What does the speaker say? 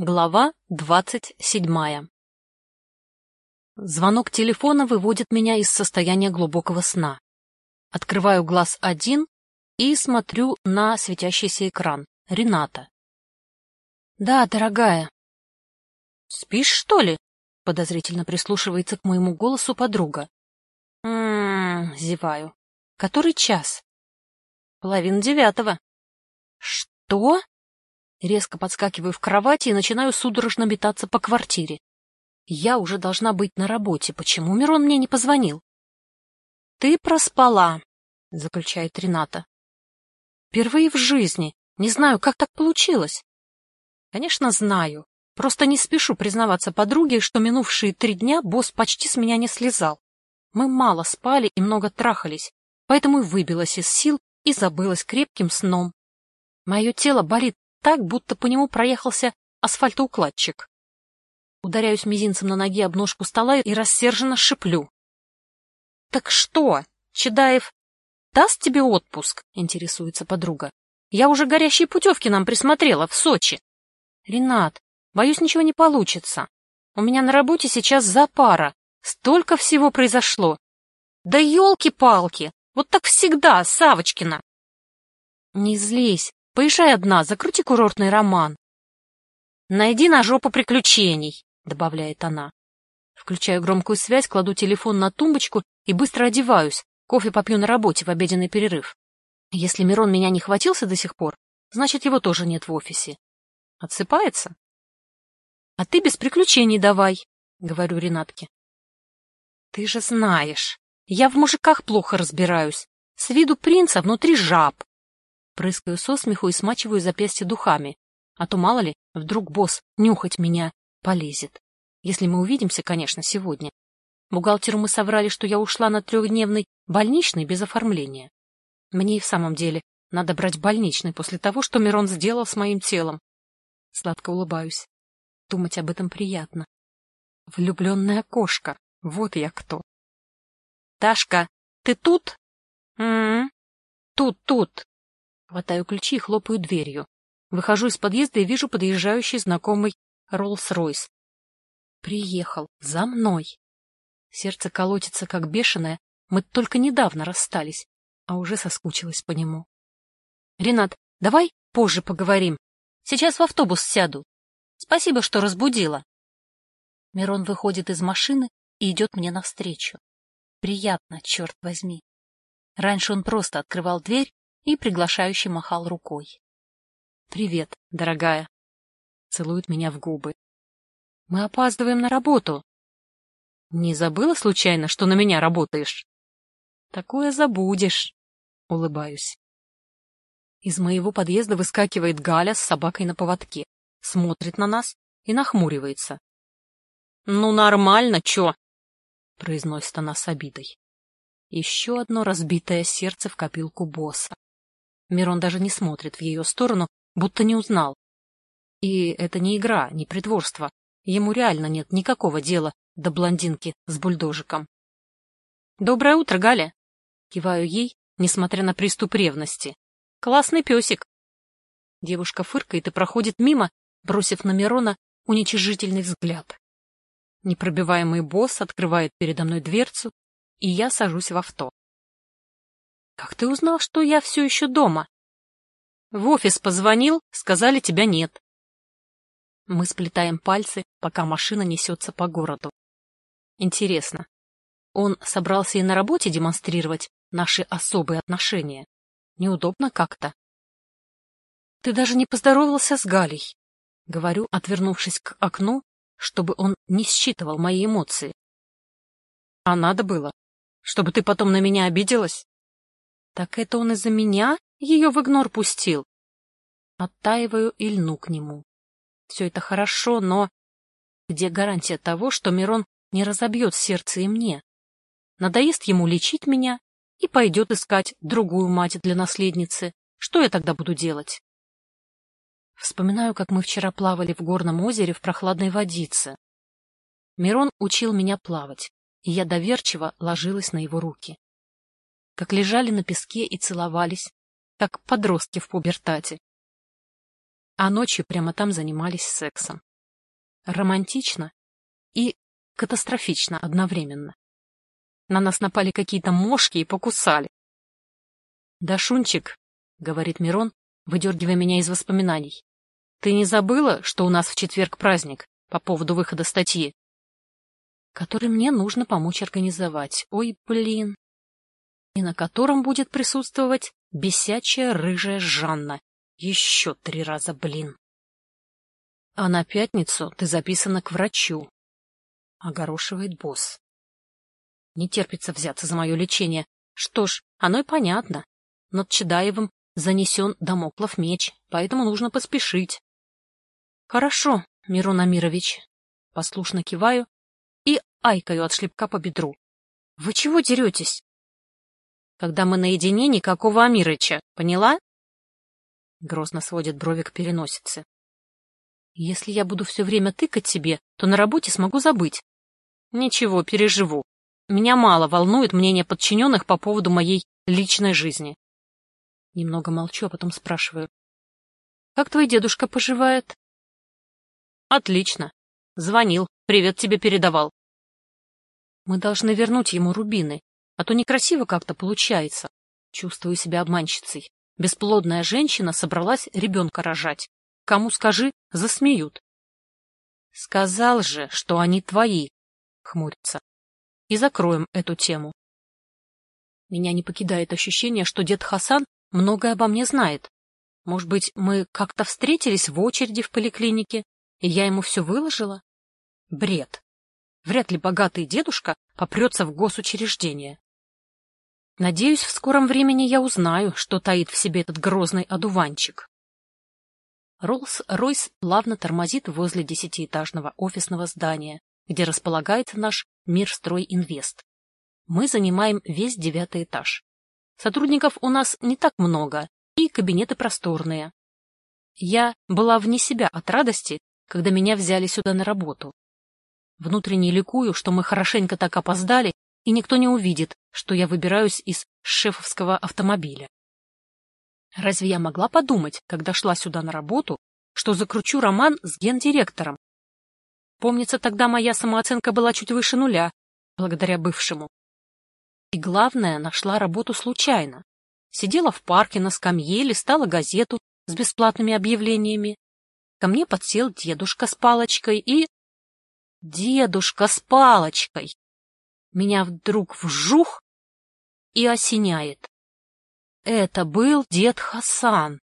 Глава двадцать седьмая Звонок телефона выводит меня из состояния глубокого сна. Открываю глаз один и смотрю на светящийся экран. Рената. «Да, дорогая». «Спишь, что ли?» — подозрительно прислушивается к моему голосу подруга. «М-м-м», зеваю. «Который час?» «Половина девятого». «Что?» Резко подскакиваю в кровати и начинаю судорожно метаться по квартире. Я уже должна быть на работе. Почему Мирон мне не позвонил? — Ты проспала, — заключает Рената. — Впервые в жизни. Не знаю, как так получилось. — Конечно, знаю. Просто не спешу признаваться подруге, что минувшие три дня босс почти с меня не слезал. Мы мало спали и много трахались, поэтому и выбилась из сил и забылась крепким сном. Мое тело болит так, будто по нему проехался асфальтоукладчик. Ударяюсь мизинцем на ноге об ножку стола и рассерженно шиплю. — Так что, Чедаев даст тебе отпуск? — интересуется подруга. — Я уже горящие путевки нам присмотрела в Сочи. — Ренат, боюсь, ничего не получится. У меня на работе сейчас за пара. Столько всего произошло. Да елки-палки! Вот так всегда, Савочкина! Не злись, Поезжай одна, закрути курортный роман. Найди на жопу приключений, добавляет она. Включаю громкую связь, кладу телефон на тумбочку и быстро одеваюсь. Кофе попью на работе в обеденный перерыв. Если Мирон меня не хватился до сих пор, значит, его тоже нет в офисе. Отсыпается? А ты без приключений давай, говорю Ренатке. Ты же знаешь, я в мужиках плохо разбираюсь. С виду принца внутри жаб. Прыскаю со смеху и смачиваю запястье духами. А то, мало ли, вдруг босс нюхать меня полезет. Если мы увидимся, конечно, сегодня. Бухгалтеру мы соврали, что я ушла на трехдневный больничный без оформления. Мне и в самом деле надо брать больничный после того, что Мирон сделал с моим телом. Сладко улыбаюсь. Думать об этом приятно. Влюбленная кошка. Вот я кто. — Ташка, ты тут? — М-м. Тут, тут. Хватаю ключи и хлопаю дверью. Выхожу из подъезда и вижу подъезжающий знакомый Роллс-Ройс. Приехал. За мной. Сердце колотится, как бешеное. Мы только недавно расстались, а уже соскучилась по нему. — Ренат, давай позже поговорим. Сейчас в автобус сяду. Спасибо, что разбудила. Мирон выходит из машины и идет мне навстречу. Приятно, черт возьми. Раньше он просто открывал дверь и приглашающе махал рукой. «Привет, дорогая!» Целует меня в губы. «Мы опаздываем на работу!» «Не забыла случайно, что на меня работаешь?» «Такое забудешь!» Улыбаюсь. Из моего подъезда выскакивает Галя с собакой на поводке, смотрит на нас и нахмуривается. «Ну, нормально, чё?» — произносит она с обидой. Еще одно разбитое сердце в копилку босса. Мирон даже не смотрит в ее сторону, будто не узнал. И это не игра, не притворство. Ему реально нет никакого дела до блондинки с бульдожиком. «Доброе утро, Галя!» Киваю ей, несмотря на приступ ревности. «Классный песик!» Девушка фыркает и проходит мимо, бросив на Мирона уничижительный взгляд. Непробиваемый босс открывает передо мной дверцу, и я сажусь в авто. Как ты узнал, что я все еще дома? В офис позвонил, сказали, тебя нет. Мы сплетаем пальцы, пока машина несется по городу. Интересно, он собрался и на работе демонстрировать наши особые отношения? Неудобно как-то. Ты даже не поздоровался с Галей, говорю, отвернувшись к окну, чтобы он не считывал мои эмоции. А надо было, чтобы ты потом на меня обиделась? Так это он из-за меня ее в игнор пустил? Оттаиваю и льну к нему. Все это хорошо, но где гарантия того, что Мирон не разобьет сердце и мне? Надоест ему лечить меня и пойдет искать другую мать для наследницы. Что я тогда буду делать? Вспоминаю, как мы вчера плавали в горном озере в прохладной водице. Мирон учил меня плавать, и я доверчиво ложилась на его руки как лежали на песке и целовались, как подростки в пубертате. А ночью прямо там занимались сексом. романтично и катастрофично одновременно. На нас напали какие-то мошки и покусали. — Да, Шунчик, — говорит Мирон, выдергивая меня из воспоминаний, — ты не забыла, что у нас в четверг праздник по поводу выхода статьи? Который мне нужно помочь организовать. Ой, блин. И на котором будет присутствовать бесячая рыжая Жанна. Еще три раза, блин. А на пятницу ты записана к врачу. Огорошивает босс. Не терпится взяться за мое лечение. Что ж, оно и понятно. Над Чедаевым занесен домоклов меч, поэтому нужно поспешить. Хорошо, Мирон Амирович. Послушно киваю и айкаю от шлепка по бедру. Вы чего деретесь? Когда мы наедине, никакого Амирыча, поняла? Грозно сводит брови к переносице. Если я буду все время тыкать тебе, то на работе смогу забыть. Ничего, переживу. Меня мало волнует мнение подчиненных по поводу моей личной жизни. Немного молчу, а потом спрашиваю. — Как твой дедушка поживает? — Отлично. Звонил, привет тебе передавал. Мы должны вернуть ему рубины, а то некрасиво как-то получается. Чувствую себя обманщицей. Бесплодная женщина собралась ребенка рожать. Кому скажи, засмеют. — Сказал же, что они твои, — хмурится. И закроем эту тему. Меня не покидает ощущение, что дед Хасан многое обо мне знает. Может быть, мы как-то встретились в очереди в поликлинике, и я ему все выложила? Бред. Вряд ли богатый дедушка попрется в госучреждение. Надеюсь, в скором времени я узнаю, что таит в себе этот грозный одуванчик. Роллс-Ройс плавно тормозит возле десятиэтажного офисного здания, где располагается наш Мирстрой Инвест. Мы занимаем весь девятый этаж. Сотрудников у нас не так много, и кабинеты просторные. Я была вне себя от радости, когда меня взяли сюда на работу. Внутренне ликую, что мы хорошенько так опоздали, и никто не увидит, что я выбираюсь из шефовского автомобиля. Разве я могла подумать, когда шла сюда на работу, что закручу роман с гендиректором? Помнится, тогда моя самооценка была чуть выше нуля, благодаря бывшему. И главное, нашла работу случайно. Сидела в парке на скамье, листала газету с бесплатными объявлениями. Ко мне подсел дедушка с палочкой и... Дедушка с палочкой! Меня вдруг вжух и осеняет. Это был дед Хасан.